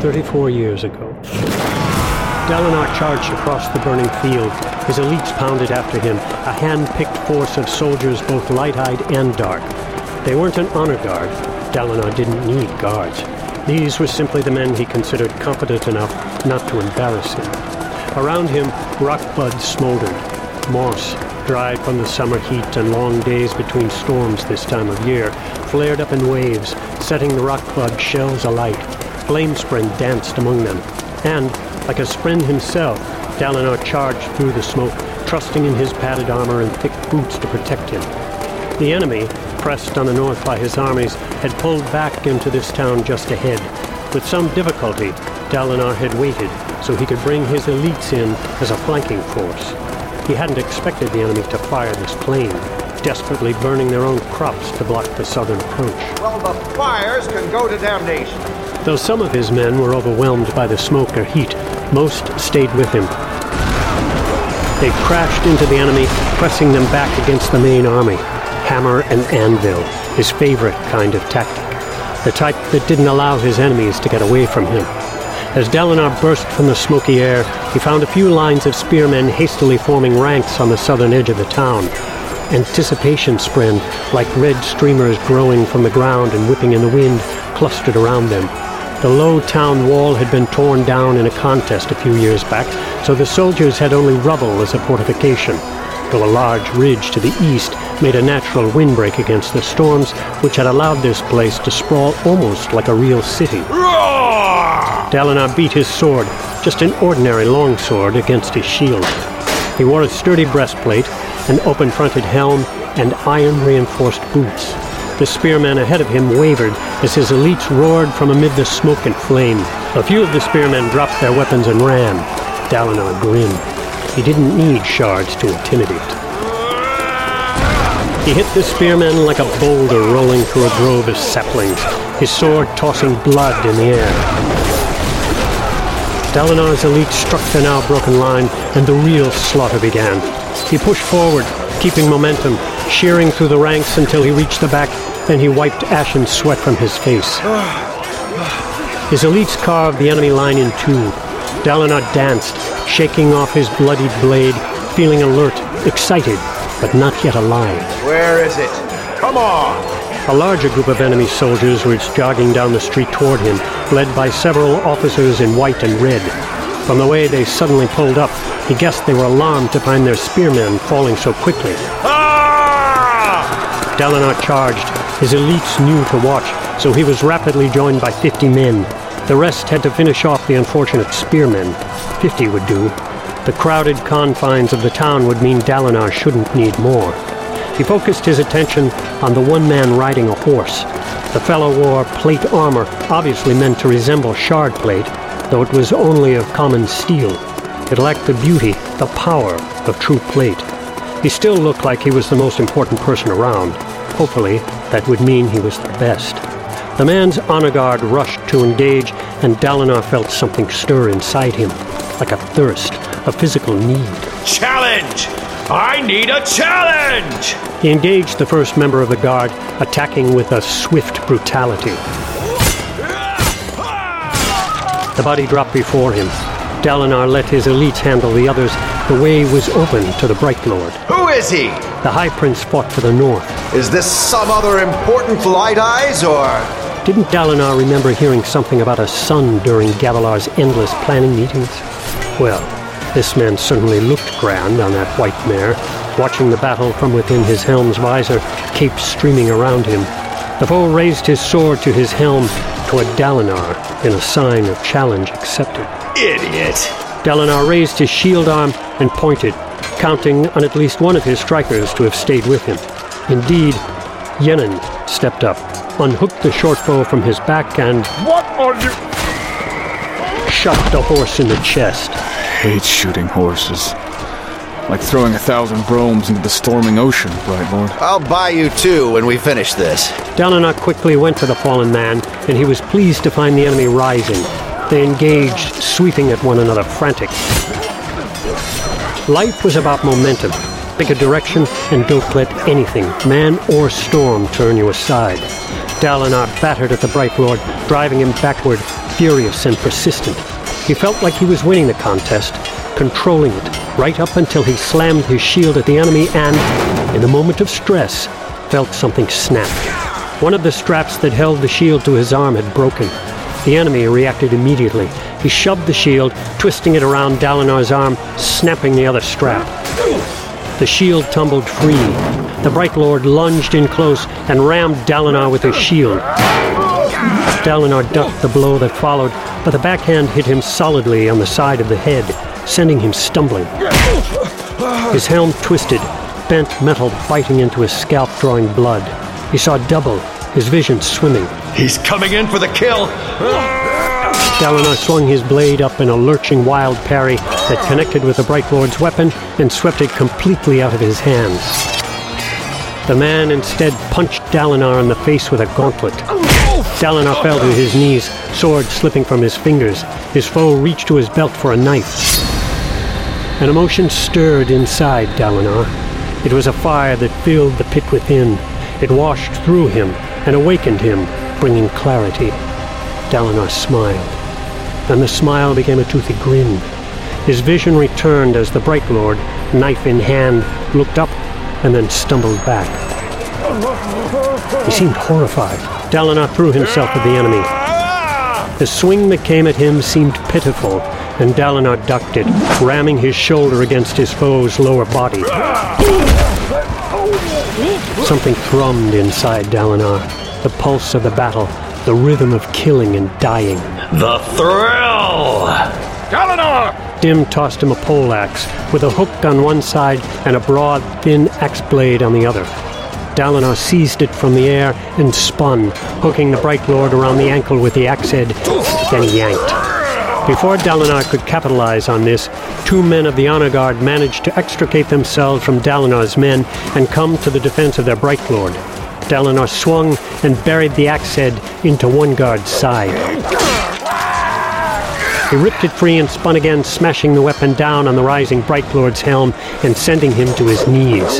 34 years ago. Dalinar charged across the burning field. His elites pounded after him, a hand-picked force of soldiers both light-eyed and dark. They weren't an honor guard. Dalinar didn't need guards. These were simply the men he considered competent enough not to embarrass him. Around him, rock buds smoldered. Moss, dried from the summer heat and long days between storms this time of year, flared up in waves, setting the rock bud shells alight. Flamespren danced among them. And, like a Spren himself, Dalinar charged through the smoke, trusting in his padded armor and thick boots to protect him. The enemy, pressed on the north by his armies, had pulled back into this town just ahead. With some difficulty, Dalinar had waited so he could bring his elites in as a flanking force. He hadn't expected the enemy to fire this plain, desperately burning their own crops to block the southern approach. Well, the fires can go to damnation. Though some of his men were overwhelmed by the smoke or heat, most stayed with him. They crashed into the enemy, pressing them back against the main army. Hammer and anvil, his favorite kind of tactic. The type that didn't allow his enemies to get away from him. As Dalinar burst from the smoky air, he found a few lines of spearmen hastily forming ranks on the southern edge of the town. Anticipation spren, like red streamers growing from the ground and whipping in the wind, clustered around them. The low town wall had been torn down in a contest a few years back, so the soldiers had only rubble as a fortification, though a large ridge to the east made a natural windbreak against the storms, which had allowed this place to sprawl almost like a real city. Dalinar beat his sword, just an ordinary longsword, against his shield. He wore a sturdy breastplate, an open-fronted helm, and iron-reinforced boots. The spearmen ahead of him wavered as his elites roared from amid the smoke and flame. A few of the spearmen dropped their weapons and ran. Dalinar grinned. He didn't need shards to intimidate. He hit the spearmen like a boulder rolling through a grove of saplings, his sword tossing blood in the air. Dalinar's elite struck the now broken line, and the real slaughter began. He pushed forward, keeping momentum, shearing through the ranks until he reached the back then he wiped ashen sweat from his face. His elites carved the enemy line in two. Dalinar danced, shaking off his bloodied blade, feeling alert, excited, but not yet alive. Where is it? Come on! A larger group of enemy soldiers was jogging down the street toward him, led by several officers in white and red. From the way they suddenly pulled up, he guessed they were alarmed to find their spearmen falling so quickly. Ah! Dalinar charged, his elites knew to watch, so he was rapidly joined by 50 men. The rest had to finish off the unfortunate spearmen. 50 would do. The crowded confines of the town would mean Dalinar shouldn't need more. He focused his attention on the one man riding a horse. The fellow wore plate armor, obviously meant to resemble shard plate, though it was only of common steel. It lacked the beauty, the power of true plate. He still looked like he was the most important person around. Hopefully, that would mean he was the best. The man's honor guard rushed to engage, and Dalinar felt something stir inside him, like a thirst, a physical need. Challenge! I need a challenge! He engaged the first member of the guard, attacking with a swift brutality. The body dropped before him. Dalinar let his elites handle the others. The way was open to the Bright Lord. Who is he? The High Prince fought for the North. Is this some other important Light Eyes, or...? Didn't Dalinar remember hearing something about a son during Gavilar's endless planning meetings? Well, this man certainly looked grand on that white mare, watching the battle from within his helm's visor, cape streaming around him. The foe raised his sword to his helm toward Dalinar in a sign of challenge accepted. Idiot! Dalinar raised his shield arm and pointed, counting on at least one of his strikers to have stayed with him. Indeed, Yenin stepped up, unhooked the short bow from his back, and What are you... shot the horse in the chest. Hate shooting horses. Like throwing a thousand broams into the storming ocean, Bright Lord. I'll buy you two when we finish this. Dalinar quickly went to the fallen man, and he was pleased to find the enemy rising. They engaged, sweeping at one another, frantic. Life was about momentum. Pick a direction and don't let anything, man or storm, turn you aside. Dalinar battered at the Bright Lord, driving him backward, furious and persistent. He felt like he was winning the contest, controlling it, right up until he slammed his shield at the enemy and, in a moment of stress, felt something snap. One of the straps that held the shield to his arm had broken. The enemy reacted immediately. He shoved the shield, twisting it around Dalinar's arm, snapping the other strap. The shield tumbled free. The Bright Lord lunged in close and rammed Dalinar with his shield. Dalinar ducked the blow that followed, but the backhand hit him solidly on the side of the head, sending him stumbling. His helm twisted, bent metal biting into his scalp, drawing blood. He saw double, his vision swimming. He's coming in for the kill! Dalinar swung his blade up in a lurching wild parry that connected with the Bright Lord's weapon and swept it completely out of his hands. The man instead punched Dalinar in the face with a gauntlet. Dalinar fell to his knees, sword slipping from his fingers. His foe reached to his belt for a knife. An emotion stirred inside Dalinar. It was a fire that filled the pit within. It washed through him and awakened him, bringing clarity. Dalinar smiled. Then the smile became a toothy grin. His vision returned as the Bright Lord, knife in hand, looked up and then stumbled back. He seemed horrified. Dalinar threw himself at the enemy. The swing that came at him seemed pitiful, and Dalinar ducked it, ramming his shoulder against his foe's lower body. Something thrummed inside Dalinar, the pulse of the battle, the rhythm of killing and dying. The thrill! Dalinar! Dym tossed him a poleaxe, with a hook on one side and a broad, thin axe blade on the other. Dalinar seized it from the air and spun, hooking the Bright Lord around the ankle with the axe head, then yanked. Before Dalinar could capitalize on this, two men of the honor guard managed to extricate themselves from Dalinar's men and come to the defense of their Bright Lord. Dalinar swung and buried the axe head into one guard's side. He ripped it free and spun again, smashing the weapon down on the rising Bright Lord's helm and sending him to his knees.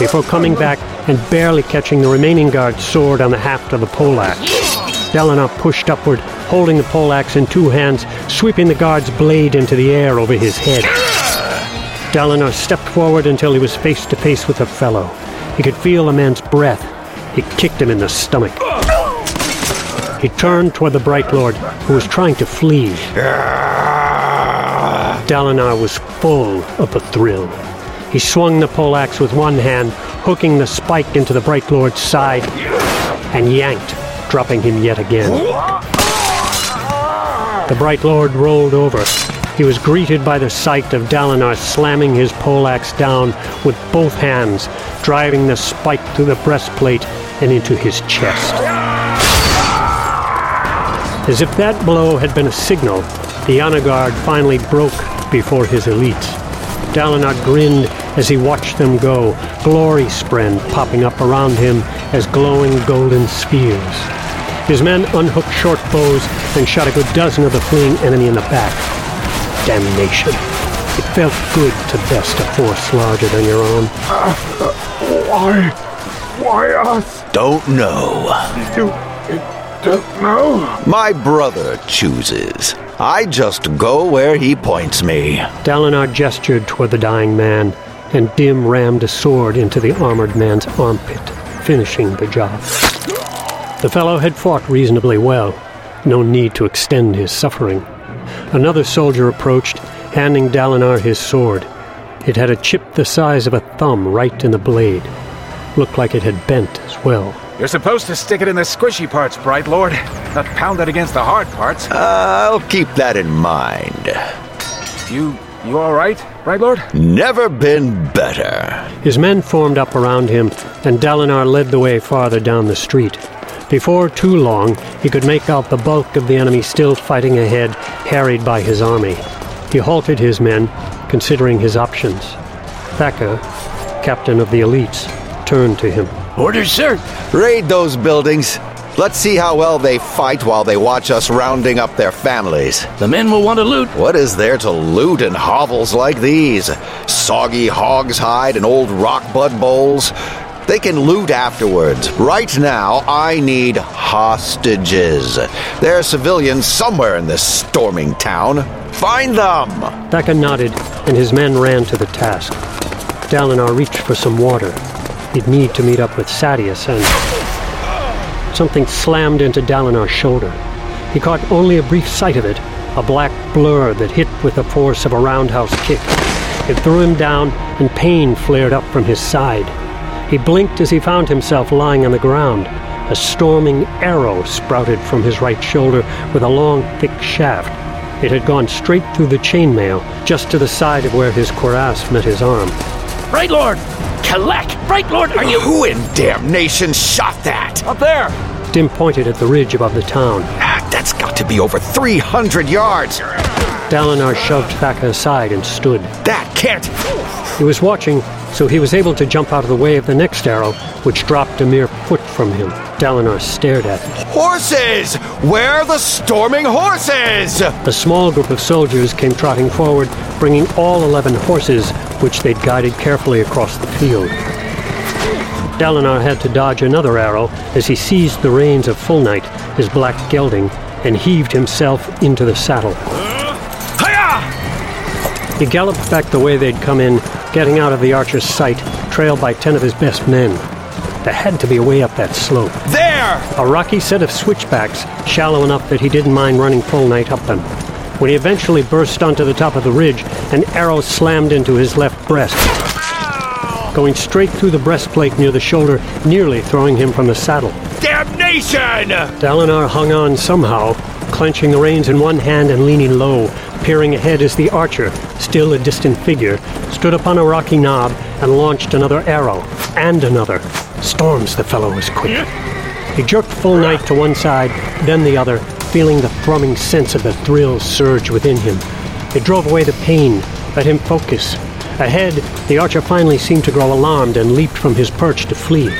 Before coming back and barely catching the remaining guard's sword on the haft of the poleaxe, Dalinar pushed upward, holding the poleaxe in two hands, sweeping the guard's blade into the air over his head. Dalinar stepped forward until he was face to face with the fellow. He could feel a man's breath. He kicked him in the stomach. He turned toward the Bright Lord, who was trying to flee. Dalinar was full of a thrill. He swung the poleaxe with one hand, hooking the spike into the Bright Lord's side, and yanked, dropping him yet again. The Bright Lord rolled over. He was greeted by the sight of Dalinar slamming his poleaxe down with both hands, driving the spike through the breastplate and into his chest. As if that blow had been a signal, the honor guard finally broke before his elites. Dalinar grinned as he watched them go, glory spren popping up around him as glowing golden spheres. His men unhooked short bows and shot a good dozen of the fleeing enemy in the back. Damnation. It felt good to best a force larger than your own. Why? Why us? Don't know. You don't know? My brother chooses. I just go where he points me. Dalinar gestured toward the dying man, and Dym rammed a sword into the armored man's armpit, finishing the job. The fellow had fought reasonably well. No need to extend his suffering. Another soldier approached, handing Dalinar his sword. It had a chip the size of a thumb right in the blade. Looked like it had bent as well. You're supposed to stick it in the squishy parts, Bright Lord, not pound it against the hard parts. I'll keep that in mind. You you all right, Bright Lord? Never been better. His men formed up around him, and Dalinar led the way farther down the street. Before too long, he could make out the bulk of the enemy still fighting ahead, harried by his army. He halted his men, considering his options. Thakka, captain of the elites, turned to him. Orders, sir. Raid those buildings. Let's see how well they fight while they watch us rounding up their families. The men will want to loot. What is there to loot in hovels like these? Soggy hog's hide and old rockbud bowls? They can loot afterwards. Right now, I need hostages. There are civilians somewhere in this storming town. Find them! Thakka nodded, and his men ran to the task. Dalinar reached for some water. He'd need to meet up with Sadeas, and something slammed into Dalinar's shoulder. He caught only a brief sight of it, a black blur that hit with the force of a roundhouse kick. It threw him down, and pain flared up from his side. He blinked as he found himself lying on the ground. A storming arrow sprouted from his right shoulder with a long, thick shaft. It had gone straight through the chainmail, just to the side of where his cuirass met his arm. Right Lord! Kalak! Right Lord, are you. Who in damnation shot that? Up there! Dym pointed at the ridge above the town. Ah, That's got to be over 300 yards. Dalinar shoved Thakka aside and stood. That can't. He was watching, so he was able to jump out of the way of the next arrow, which dropped a mere foot from him. Dalinar stared at it. Horses! Where are the storming horses? A small group of soldiers came trotting forward, bringing all eleven horses, which they'd guided carefully across the field. Dalinar had to dodge another arrow as he seized the reins of Full Knight, his black gelding, and heaved himself into the saddle. He galloped back the way they'd come in, getting out of the archer's sight, trailed by ten of his best men. There had to be a way up that slope. There! A rocky set of switchbacks, shallow enough that he didn't mind running full night up them. When he eventually burst onto the top of the ridge, an arrow slammed into his left breast, going straight through the breastplate near the shoulder, nearly throwing him from the saddle. Damnation! Dalinar hung on somehow, clenching the reins in one hand and leaning low, peering ahead as the archer, still a distant figure, stood upon a rocky knob and launched another arrow, and another. Storms, the fellow was quick. He jerked full night to one side, then the other, feeling the thrumming sense of the thrill surge within him. It drove away the pain, let him focus. Ahead, the archer finally seemed to grow alarmed and leaped from his perch to flee.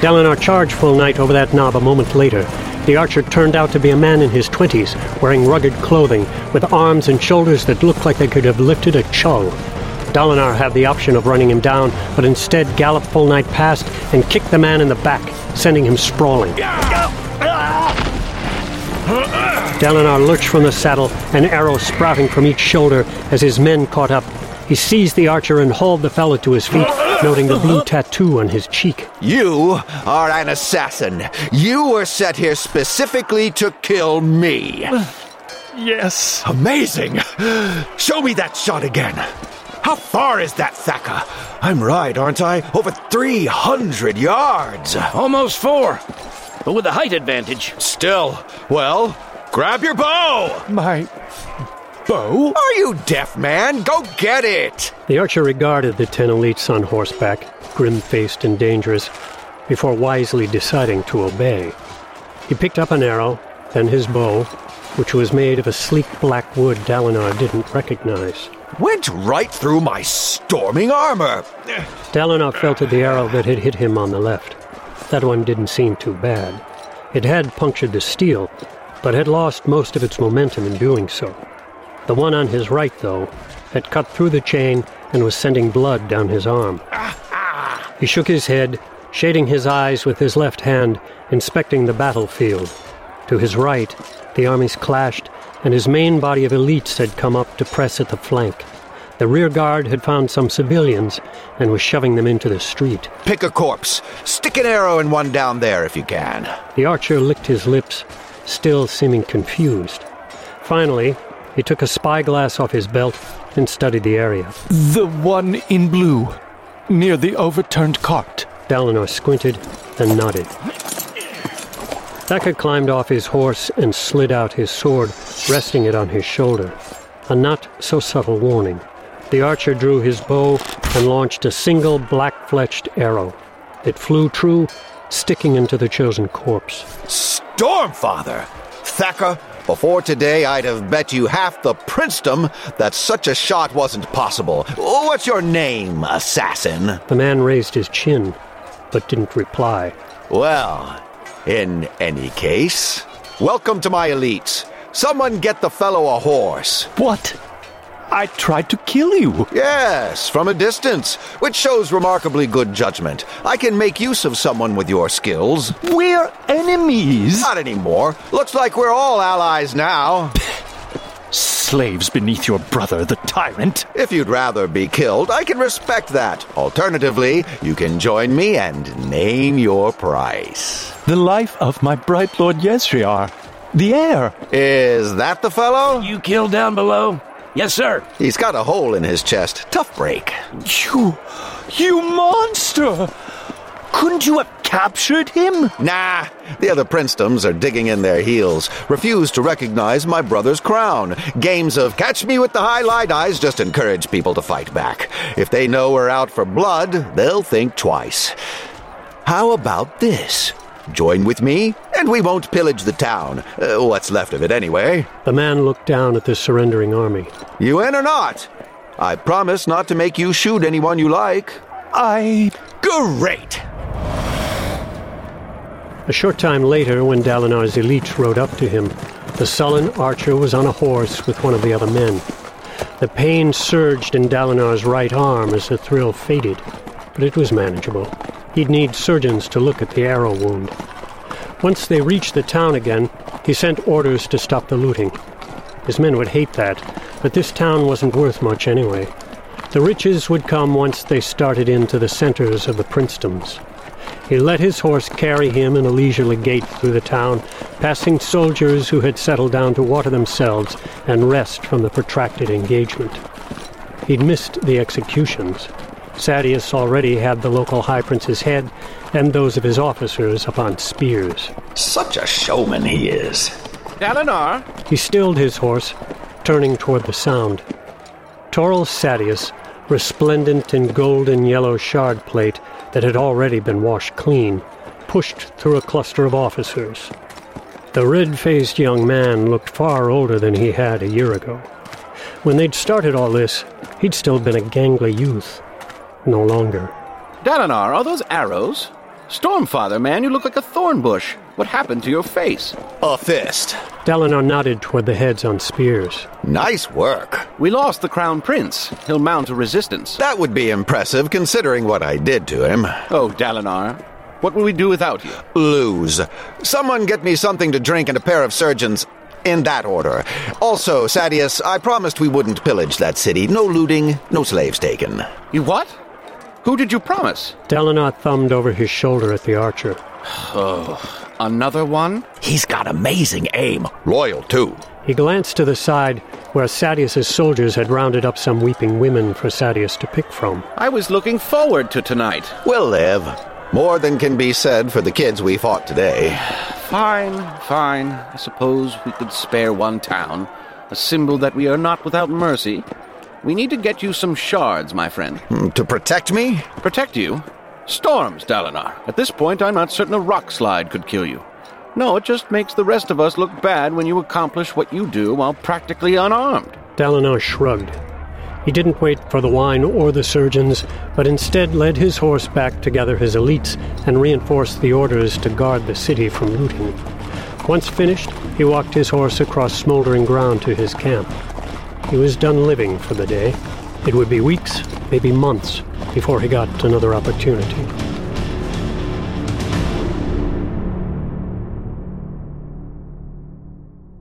Dalinar charged full knight over that knob a moment later. The archer turned out to be a man in his twenties, wearing rugged clothing, with arms and shoulders that looked like they could have lifted a chull. Dalinar had the option of running him down, but instead galloped full night past and kicked the man in the back, sending him sprawling. Dalinar lurched from the saddle, an arrow sprouting from each shoulder as his men caught up. He seized the archer and hauled the fellow to his feet, noting the blue tattoo on his cheek. You are an assassin. You were set here specifically to kill me. Yes. Amazing! Show me that shot again. How far is that, Thakka? I'm right, aren't I? Over 300 yards. Almost four. But with a height advantage. Still, well, grab your bow. My. Bow? Are you deaf, man? Go get it. The archer regarded the ten elites on horseback, grim faced and dangerous, before wisely deciding to obey. He picked up an arrow, then his bow, which was made of a sleek black wood Dalinar didn't recognize. Went right through my storming armor. Dalinar felt at the arrow that had hit him on the left. That one didn't seem too bad. It had punctured the steel, but had lost most of its momentum in doing so. The one on his right, though, had cut through the chain and was sending blood down his arm. He shook his head, shading his eyes with his left hand, inspecting the battlefield. To his right, the armies clashed, and his main body of elites had come up to press at the flank. The rear guard had found some civilians and was shoving them into the street. Pick a corpse. Stick an arrow in one down there if you can. The archer licked his lips, still seeming confused. Finally, he took a spyglass off his belt and studied the area. The one in blue, near the overturned cart. Dalinar squinted and nodded. Thakka climbed off his horse and slid out his sword, resting it on his shoulder. A not so subtle warning. The archer drew his bow and launched a single black fletched arrow. It flew true, sticking into the chosen corpse. Stormfather! Thakka, before today I'd have bet you half the princedom that such a shot wasn't possible. What's your name, assassin? The man raised his chin, but didn't reply. Well, in any case, welcome to my elite. Someone get the fellow a horse. What? I tried to kill you. Yes, from a distance, which shows remarkably good judgment. I can make use of someone with your skills. We're enemies. Not anymore. Looks like we're all allies now. Slaves beneath your brother, the tyrant. If you'd rather be killed, I can respect that. Alternatively, you can join me and name your price. The life of my bright lord Yesriar. The heir. Is that the fellow? You killed down below? Yes, sir. He's got a hole in his chest. Tough break. You. You monster! Couldn't you have captured him? Nah, the other princedoms are digging in their heels, refuse to recognize my brother's crown. Games of catch me with the high highlight eyes just encourage people to fight back. If they know we're out for blood, they'll think twice. How about this? Join with me, and we won't pillage the town. Uh, what's left of it, anyway. The man looked down at the surrendering army. You in or not? I promise not to make you shoot anyone you like. I. Great! A short time later, when Dalinar's elite rode up to him, the sullen archer was on a horse with one of the other men. The pain surged in Dalinar's right arm as the thrill faded, but it was manageable. He'd need surgeons to look at the arrow wound. Once they reached the town again, he sent orders to stop the looting. His men would hate that, but this town wasn't worth much anyway. The riches would come once they started into the centers of the princedoms. He let his horse carry him in a leisurely gait through the town, passing soldiers who had settled down to water themselves and rest from the protracted engagement. He'd missed the executions. Sadeas already had the local high prince's head and those of his officers upon spears. Such a showman he is. Dalinar? He stilled his horse, turning toward the sound. Torol Sadeas, resplendent in golden yellow shard plate that had already been washed clean, pushed through a cluster of officers. The red faced young man looked far older than he had a year ago. When they'd started all this, he'd still been a gangly youth. No longer. Dalinar, are those arrows? Stormfather, man, you look like a thorn bush. What happened to your face? A fist. Dalinar nodded toward the heads on spears. Nice work. We lost the Crown Prince. He'll mount a resistance. That would be impressive considering what I did to him. Oh, Dalinar, what will we do without you? Lose. Someone get me something to drink and a pair of surgeons. In that order. Also, Sadeas, I promised we wouldn't pillage that city. No looting, no slaves taken. You what? Who did you promise? Dalinar thumbed over his shoulder at the archer. Oh, another one? He's got amazing aim. Loyal, too. He glanced to the side where Sadeas's soldiers had rounded up some weeping women for Sadeas to pick from. I was looking forward to tonight. We'll live. More than can be said for the kids we fought today. Fine, fine. I suppose we could spare one town. A symbol that we are not without mercy. We need to get you some shards, my friend. Hmm, To protect me? Protect you? Storms, Dalinar. At this point, I'm not certain a rock slide could kill you. No, it just makes the rest of us look bad when you accomplish what you do while practically unarmed. Dalinar shrugged. He didn't wait for the wine or the surgeons, but instead led his horse back to gather his elites and reinforce the orders to guard the city from looting. Once finished, he walked his horse across smoldering ground to his camp. He was done living for the day. It would be weeks, maybe months, before he got another opportunity.